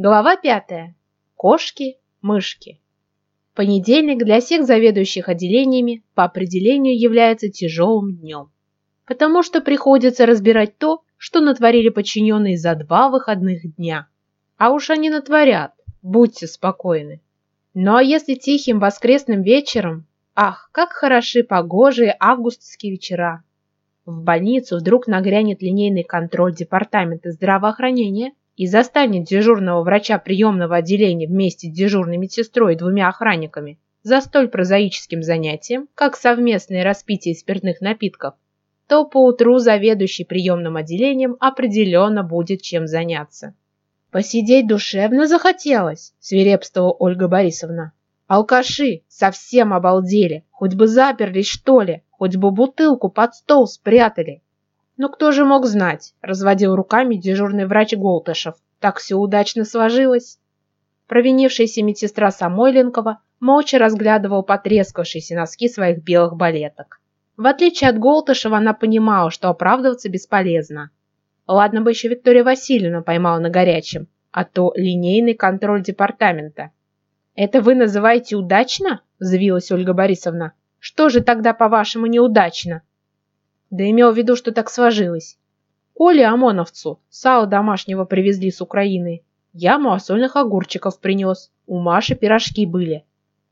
Глава пятая. Кошки, мышки. Понедельник для всех заведующих отделениями по определению является тяжелым днем, потому что приходится разбирать то, что натворили подчиненные за два выходных дня. А уж они натворят, будьте спокойны. Ну а если тихим воскресным вечером, ах, как хороши погожие августовские вечера, в больницу вдруг нагрянет линейный контроль департамента здравоохранения и застанет дежурного врача приемного отделения вместе с дежурной медсестрой и двумя охранниками за столь прозаическим занятием, как совместное распитие спиртных напитков, то поутру заведующий приемным отделением определенно будет чем заняться. «Посидеть душевно захотелось», – свирепствовала Ольга Борисовна. «Алкаши совсем обалдели, хоть бы заперлись, что ли, хоть бы бутылку под стол спрятали». «Ну кто же мог знать?» – разводил руками дежурный врач Голтышев. «Так все удачно сложилось». Провинившаяся медсестра Самойленкова молча разглядывала потрескавшиеся носки своих белых балеток. В отличие от Голтышева, она понимала, что оправдываться бесполезно. Ладно бы еще Виктория Васильевна поймала на горячем, а то линейный контроль департамента. «Это вы называете удачно?» – взвилась Ольга Борисовна. «Что же тогда, по-вашему, неудачно?» Да имел в виду, что так сложилось. Коле Омоновцу сало домашнего привезли с Украины. Я малосольных огурчиков принес. У Маши пирожки были.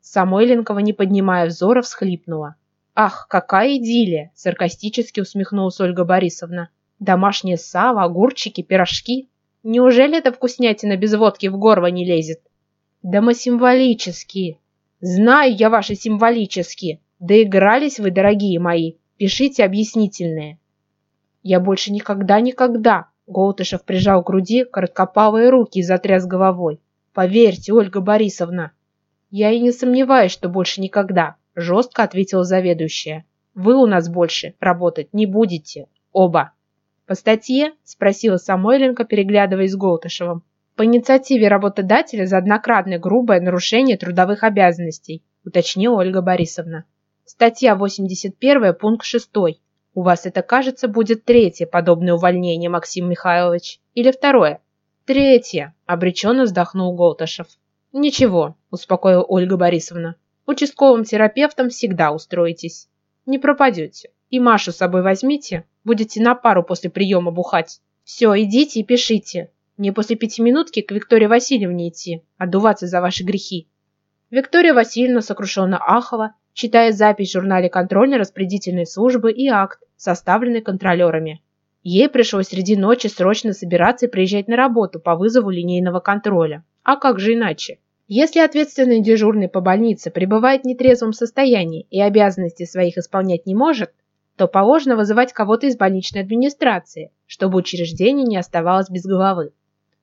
Самойленкова, не поднимая взора, всхлипнула. «Ах, какая идиллия!» – саркастически усмехнулась Ольга Борисовна. Домашнее сало, огурчики, пирожки. Неужели эта вкуснятина без водки в горло не лезет? Да мы символические. Знаю я ваши символические. Доигрались вы, дорогие мои. Пишите объяснительные. Я больше никогда-никогда. Голтышев прижал к груди короткопалые руки и затряс головой. Поверьте, Ольга Борисовна. Я и не сомневаюсь, что больше никогда, жестко ответила заведующая. Вы у нас больше работать не будете. Оба. «По статье?» – спросила Самойленко, переглядываясь с Голтышевым. «По инициативе работодателя за однократное грубое нарушение трудовых обязанностей», – уточнила Ольга Борисовна. «Статья 81, пункт 6. У вас это, кажется, будет третье подобное увольнение, Максим Михайлович. Или второе?» «Третье», – обреченно вздохнул Голтышев. «Ничего», – успокоила Ольга Борисовна. «Участковым терапевтом всегда устроитесь. Не пропадете. И Машу с собой возьмите, Будете на пару после приема бухать. Все, идите и пишите. Мне после пятиминутки к Виктории Васильевне идти, отдуваться за ваши грехи. Виктория Васильевна сокрушенно ахала, читая запись в журнале контрольно-распределительной службы и акт, составленный контролерами. Ей пришлось среди ночи срочно собираться и приезжать на работу по вызову линейного контроля. А как же иначе? Если ответственный дежурный по больнице пребывает в нетрезвом состоянии и обязанности своих исполнять не может, то положено вызывать кого-то из больничной администрации, чтобы учреждение не оставалось без головы.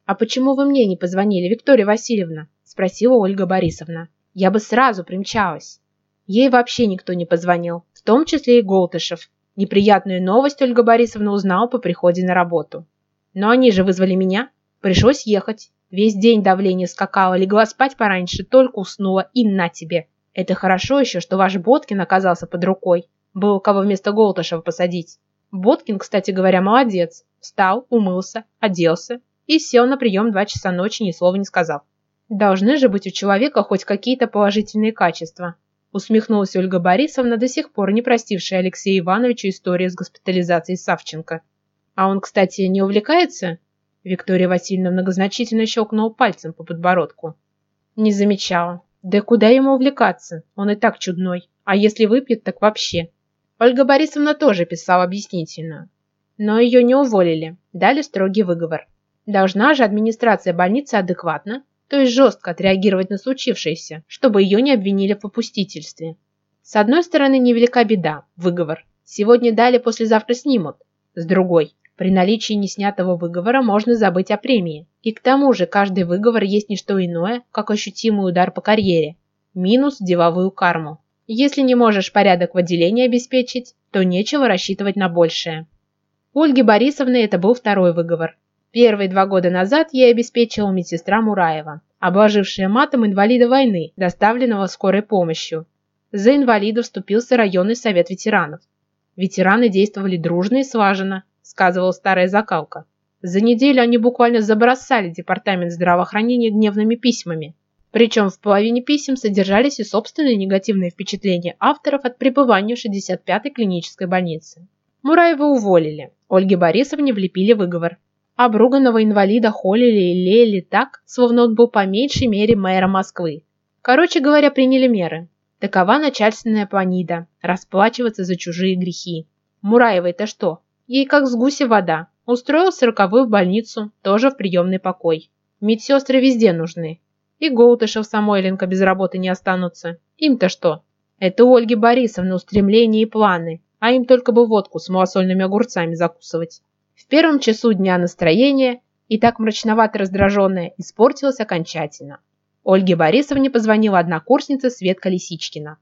«А почему вы мне не позвонили, Виктория Васильевна?» – спросила Ольга Борисовна. «Я бы сразу примчалась». Ей вообще никто не позвонил, в том числе и Голтышев. Неприятную новость Ольга Борисовна узнала по приходе на работу. Но они же вызвали меня. Пришлось ехать. Весь день давление скакало, легла спать пораньше, только уснула, и на тебе. Это хорошо еще, что ваш Боткин оказался под рукой. Было кого вместо Голтышева посадить. Боткин, кстати говоря, молодец. Встал, умылся, оделся и сел на прием два часа ночи, ни слова не сказав. Должны же быть у человека хоть какие-то положительные качества. Усмехнулась Ольга Борисовна, до сих пор не простившая Алексею Ивановичу историю с госпитализацией Савченко. А он, кстати, не увлекается? Виктория Васильевна многозначительно щелкнула пальцем по подбородку. Не замечала. Да куда ему увлекаться? Он и так чудной. А если выпьет, так вообще. Ольга Борисовна тоже писала объяснительную. Но ее не уволили, дали строгий выговор. Должна же администрация больницы адекватно, то есть жестко отреагировать на случившееся, чтобы ее не обвинили в попустительстве. С одной стороны, невелика беда, выговор. Сегодня дали, послезавтра снимут. С другой, при наличии неснятого выговора можно забыть о премии. И к тому же каждый выговор есть не что иное, как ощутимый удар по карьере. Минус деловую карму. Если не можешь порядок в отделении обеспечить, то нечего рассчитывать на большее. У Ольги Борисовны это был второй выговор. Первые два года назад ей обеспечила медсестра Мураева, обложившая матом инвалида войны, доставленного скорой помощью. За инвалида вступился районный совет ветеранов. Ветераны действовали дружно и слаженно, сказывала старая закалка. За неделю они буквально забросали департамент здравоохранения гневными письмами. Причем в половине писем содержались и собственные негативные впечатления авторов от пребывания в 65-й клинической больнице. Мураева уволили, Ольге Борисовне влепили выговор. Обруганного инвалида холили и лели так, словно он был по меньшей мере мэра Москвы. Короче говоря, приняли меры. Такова начальственная планида – расплачиваться за чужие грехи. Мураевой-то что? Ей как с гуся вода. Устроил сороковую в больницу, тоже в приемный покой. Медсестры везде нужны. И Голтышев Самойленко без работы не останутся. Им-то что? Это у Ольги Борисовны устремления и планы, а им только бы водку с малосольными огурцами закусывать. В первом часу дня настроение, и так мрачновато раздраженное, испортилось окончательно. Ольге Борисовне позвонила однокурсница Светка Лисичкина.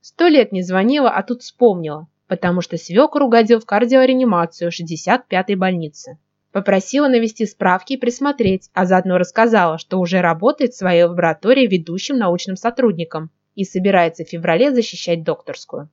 Сто лет не звонила, а тут вспомнила потому что свекор угодил в кардиореанимацию 65-й больницы. Попросила навести справки и присмотреть, а заодно рассказала, что уже работает в своей лаборатории ведущим научным сотрудником и собирается в феврале защищать докторскую.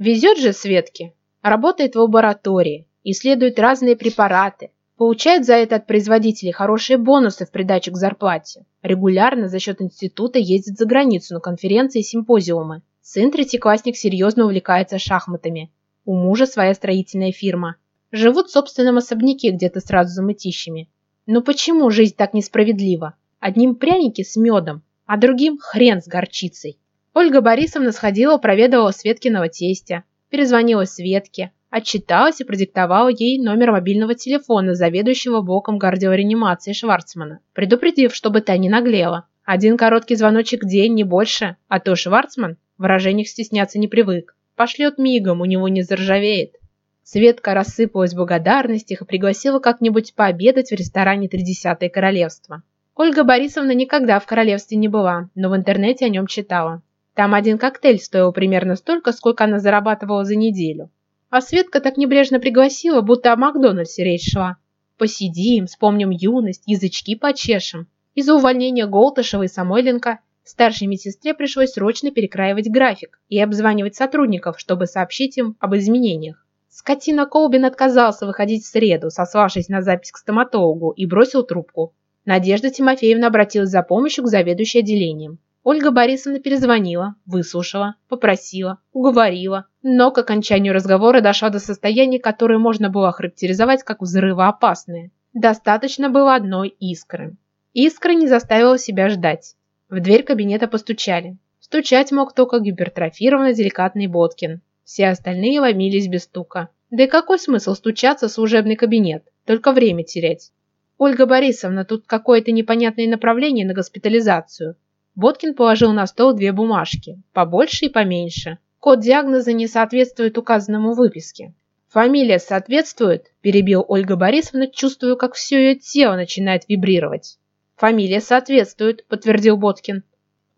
Везет же Светке. Работает в лаборатории, исследует разные препараты, получает за это от производителей хорошие бонусы в придачу к зарплате. Регулярно за счет института ездит за границу на конференции и симпозиумы. Сын третьеклассник серьезно увлекается шахматами. У мужа своя строительная фирма. Живут в собственном особняке где-то сразу за мытищами. Но почему жизнь так несправедлива? Одним пряники с медом, а другим хрен с горчицей. Ольга Борисовна сходила, проведывала Светкиного тестя, перезвонила Светке, отчиталась и продиктовала ей номер мобильного телефона заведующего блоком кардиореанимации Шварцмана, предупредив, чтобы та не наглела. Один короткий звоночек в день, не больше, а то Шварцман выражениях стесняться не привык. Пошлет мигом, у него не заржавеет. Светка рассыпалась в благодарностях и пригласила как-нибудь пообедать в ресторане «Тридесятое королевство». Ольга Борисовна никогда в королевстве не была, но в интернете о нем читала. Там один коктейль стоил примерно столько, сколько она зарабатывала за неделю. А Светка так небрежно пригласила, будто о Макдональдсе речь шла. Посидим, вспомним юность, язычки почешем. Из-за увольнения Голтышева и Самойленко Старшей медсестре пришлось срочно перекраивать график и обзванивать сотрудников, чтобы сообщить им об изменениях. Скотина Колбин отказался выходить в среду, сославшись на запись к стоматологу, и бросил трубку. Надежда Тимофеевна обратилась за помощью к заведующей отделением. Ольга Борисовна перезвонила, выслушала, попросила, уговорила, но к окончанию разговора дошла до состояния, которое можно было охарактеризовать как взрывоопасное. Достаточно было одной искры. Искра не заставила себя ждать. В дверь кабинета постучали. Стучать мог только гипертрофированно деликатный Боткин. Все остальные ломились без стука. Да и какой смысл стучаться в служебный кабинет? Только время терять. Ольга Борисовна, тут какое-то непонятное направление на госпитализацию. Боткин положил на стол две бумажки, побольше и поменьше. Код диагноза не соответствует указанному выписке. «Фамилия соответствует?» – перебил Ольга Борисовна, чувствуя, как все ее тело начинает вибрировать. Фамилия соответствует, подтвердил Боткин.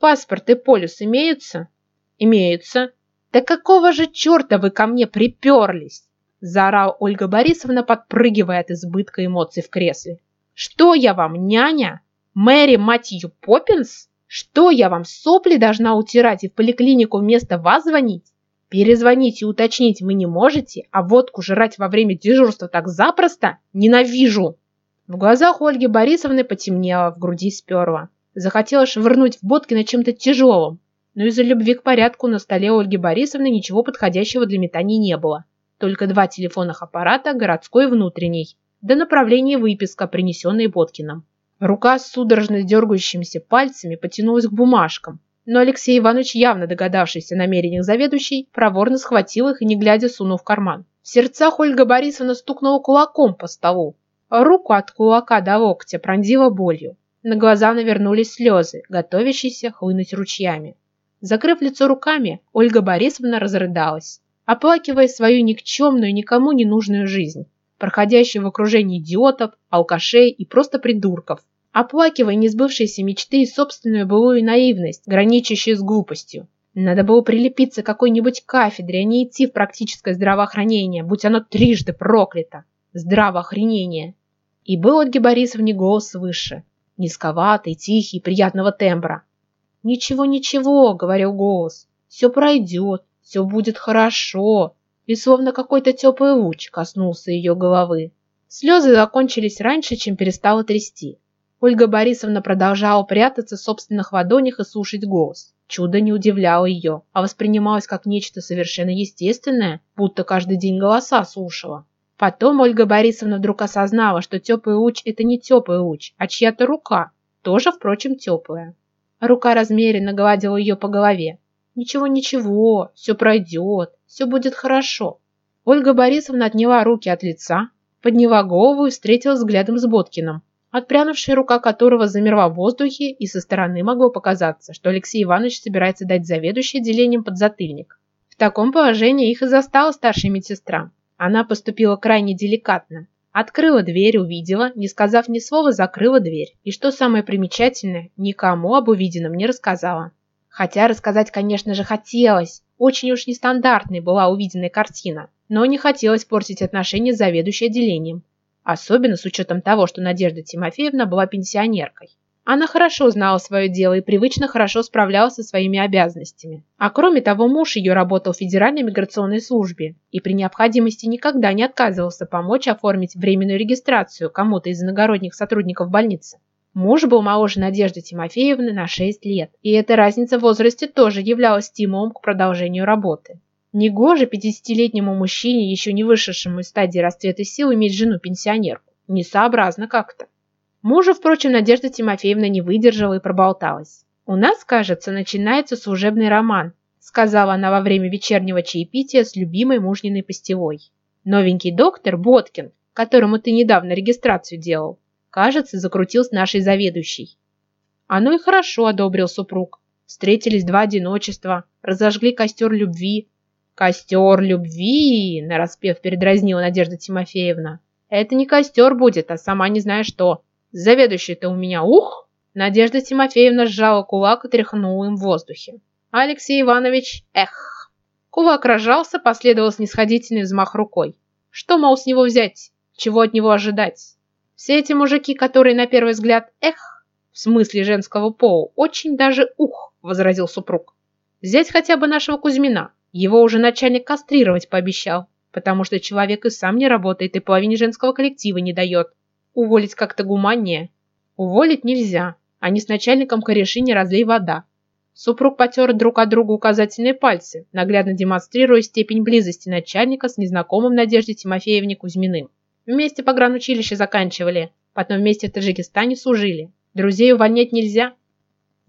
Паспорт и полюс имеются? Имеются. Да какого же черта вы ко мне приперлись? Заорала Ольга Борисовна, подпрыгивая от избытка эмоций в кресле. Что я вам, няня? Мэри, мать ее, Поппинс? Что я вам сопли должна утирать и в поликлинику вместо вас звонить? Перезвонить и уточнить вы не можете, а водку жрать во время дежурства так запросто? Ненавижу! В глазах Ольги Борисовны потемнело, в груди сперло. Захотелось швырнуть в Боткина чем-то тяжелым, но из-за любви к порядку на столе Ольги Борисовны ничего подходящего для метаний не было. Только два телефонных аппарата, городской и внутренний, до направления выписка, принесенная Боткиным. Рука с судорожно дергающимися пальцами потянулась к бумажкам, но Алексей Иванович, явно догадавшийся о намерениях заведующей, проворно схватил их и, не глядя, сунул в карман. В сердцах Ольга Борисовна стукнула кулаком по столу, Руку от кулака до локтя пронзила болью. На глаза навернулись слезы, готовящиеся хлынуть ручьями. Закрыв лицо руками, Ольга Борисовна разрыдалась, оплакивая свою никчемную, никому не нужную жизнь, проходящую в окружении идиотов, алкашей и просто придурков, оплакивая несбывшиеся мечты и собственную былую наивность, граничащую с глупостью. Надо было прилепиться к какой-нибудь кафедре, а не идти в практическое здравоохранение, будь оно трижды проклято. Здравоохранение. И был от Борисовне голос выше, низковатый, тихий, приятного тембра. «Ничего-ничего», — говорил голос, — «все пройдет, все будет хорошо». И словно какой-то теплый луч коснулся ее головы. Слезы закончились раньше, чем перестало трясти. Ольга Борисовна продолжала прятаться в собственных ладонях и слушать голос. Чудо не удивляло ее, а воспринималось как нечто совершенно естественное, будто каждый день голоса слушала. Потом Ольга Борисовна вдруг осознала, что теплый луч – это не теплый луч, а чья-то рука, тоже, впрочем, теплая. Рука размеренно гладила ее по голове. «Ничего-ничего, все пройдет, все будет хорошо». Ольга Борисовна отняла руки от лица, подняла голову и встретилась взглядом с Боткиным, отпрянувшая рука которого замерла в воздухе, и со стороны могло показаться, что Алексей Иванович собирается дать заведующий отделением подзатыльник. В таком положении их и застала старшая медсестра. Она поступила крайне деликатно. Открыла дверь, увидела, не сказав ни слова, закрыла дверь. И что самое примечательное, никому об увиденном не рассказала. Хотя рассказать, конечно же, хотелось. Очень уж нестандартной была увиденная картина. Но не хотелось портить отношения с заведующей отделением. Особенно с учетом того, что Надежда Тимофеевна была пенсионеркой. Она хорошо знала свое дело и привычно хорошо справлялась со своими обязанностями. А кроме того, муж ее работал в Федеральной миграционной службе и при необходимости никогда не отказывался помочь оформить временную регистрацию кому-то из иногородних сотрудников больницы. Муж был моложе Надежды Тимофеевны на 6 лет, и эта разница в возрасте тоже являлась стимулом к продолжению работы. Негоже 50-летнему мужчине, еще не вышедшему из стадии расцвета сил, иметь жену-пенсионерку. Несообразно как-то. Мужа, впрочем, Надежда Тимофеевна не выдержала и проболталась. «У нас, кажется, начинается служебный роман», сказала она во время вечернего чаепития с любимой мужниной пастевой. «Новенький доктор Боткин, которому ты недавно регистрацию делал, кажется, закрутил с нашей заведующей». «Оно и хорошо», — одобрил супруг. Встретились два одиночества, разожгли костер любви. «Костер любви!» — нараспев передразнила Надежда Тимофеевна. «Это не костер будет, а сама не знаю что. Заведующий-то у меня ух!» Надежда Тимофеевна сжала кулак и тряхнула им в воздухе. Алексей Иванович, эх! Кулак рожался, последовал снисходительный взмах рукой. Что, мол, с него взять? Чего от него ожидать? Все эти мужики, которые на первый взгляд эх, в смысле женского пола, очень даже ух, возразил супруг. Взять хотя бы нашего Кузьмина. Его уже начальник кастрировать пообещал, потому что человек и сам не работает и половине женского коллектива не дает. Уволить как-то гуманнее. Уволить нельзя. Они с начальником кореши не разлей вода. Супруг потер друг от друга указательные пальцы, наглядно демонстрируя степень близости начальника с незнакомым Надеждой Тимофеевне Кузьминым. Вместе погранучилище заканчивали, потом вместе в Таджикистане служили. Друзей увольнять нельзя.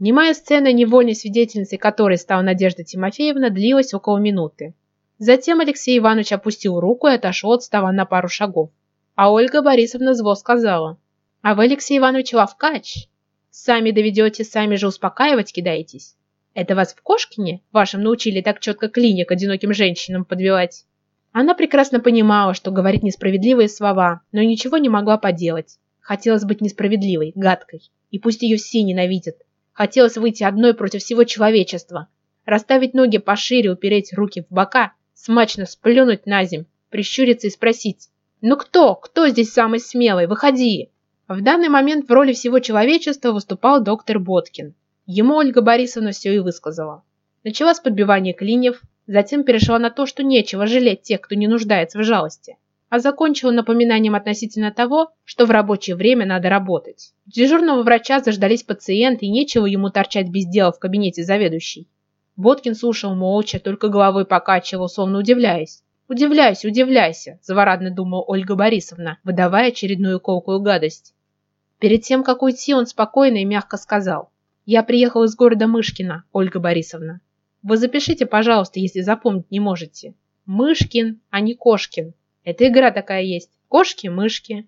Немая сцена, невольной свидетельницей которой стала Надежда Тимофеевна, длилась около минуты. Затем Алексей Иванович опустил руку и отошел от стола на пару шагов. А Ольга Борисовна зло сказала. А вы, Алексей Иванович, ловкач. Сами доведете, сами же успокаивать кидаетесь. Это вас в Кошкине вашим научили так четко клиник одиноким женщинам подбивать? Она прекрасно понимала, что говорит несправедливые слова, но ничего не могла поделать. Хотелось быть несправедливой, гадкой. И пусть ее все ненавидят. Хотелось выйти одной против всего человечества. Расставить ноги пошире, упереть руки в бока, смачно сплюнуть на земь, прищуриться и спросить, «Ну кто? Кто здесь самый смелый? Выходи!» В данный момент в роли всего человечества выступал доктор Боткин. Ему Ольга Борисовна все и высказала. Начала с подбивания клиньев, затем перешла на то, что нечего жалеть тех, кто не нуждается в жалости, а закончила напоминанием относительно того, что в рабочее время надо работать. Дежурного врача заждались пациенты, и нечего ему торчать без дела в кабинете заведующей. Боткин слушал молча, только головой покачивал, словно удивляясь. «Удивляйся, удивляйся», – заворадно думала Ольга Борисовна, выдавая очередную колкую гадость. Перед тем, как уйти, он спокойно и мягко сказал. «Я приехал из города Мышкина, Ольга Борисовна. Вы запишите, пожалуйста, если запомнить не можете. Мышкин, а не Кошкин. Это игра такая есть. Кошки-мышки».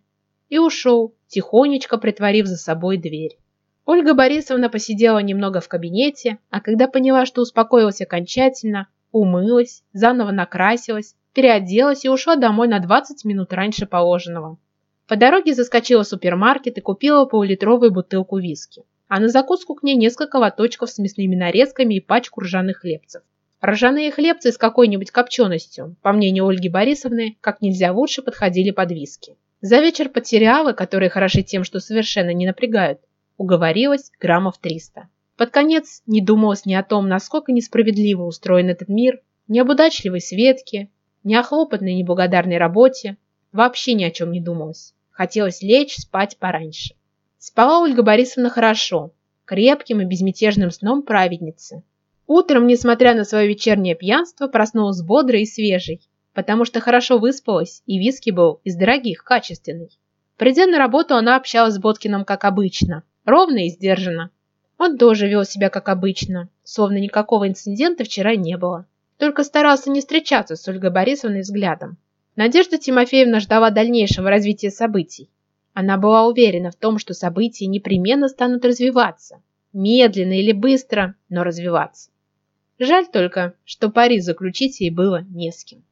И ушел, тихонечко притворив за собой дверь. Ольга Борисовна посидела немного в кабинете, а когда поняла, что успокоилась окончательно, умылась, заново накрасилась, переоделась и ушла домой на 20 минут раньше положенного. По дороге заскочила в супермаркет и купила полулитровую бутылку виски. А на закуску к ней несколько лоточков с мясными нарезками и пачку ржаных хлебцев. Ржаные хлебцы с какой-нибудь копченостью, по мнению Ольги Борисовны, как нельзя лучше подходили под виски. За вечер под сериалы, которые хороши тем, что совершенно не напрягают, уговорилась граммов 300. Под конец не думалось ни о том, насколько несправедливо устроен этот мир, ни об удачливой Светке, ни о хлопотной неблагодарной работе. вообще ни о чем не думалось. Хотелось лечь спать пораньше. Спала Ольга Борисовна хорошо, крепким и безмятежным сном праведницы. Утром, несмотря на свое вечернее пьянство, проснулась бодрой и свежей, потому что хорошо выспалась, и виски был из дорогих, качественный. Придя на работу, она общалась с Боткиным как обычно, ровно и сдержанно. Он тоже вел себя как обычно, словно никакого инцидента вчера не было. Только старался не встречаться с Ольгой Борисовной взглядом. Надежда Тимофеевна ждала дальнейшего развития событий. Она была уверена в том, что события непременно станут развиваться. Медленно или быстро, но развиваться. Жаль только, что пари заключить ей было не с кем.